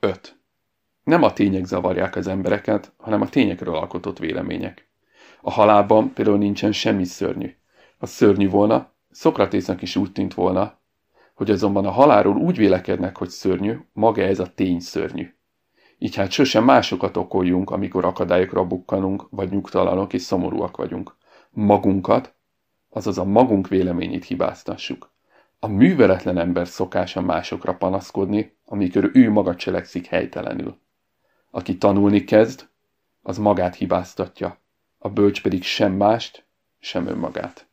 5. Nem a tények zavarják az embereket, hanem a tényekről alkotott vélemények. A halálban például nincsen semmi szörnyű. Ha szörnyű volna, Szokratésznek is úgy tűnt volna, hogy azonban a halálról úgy vélekednek, hogy szörnyű, maga ez a tény szörnyű. Így hát sosem másokat okoljunk, amikor akadályokra bukkanunk, vagy nyugtalanok és szomorúak vagyunk. Magunkat, azaz a magunk véleményét hibáztassuk. A műveletlen ember szokása másokra panaszkodni, amikor ő maga cselekszik helytelenül. Aki tanulni kezd, az magát hibáztatja, a bölcs pedig sem mást, sem önmagát.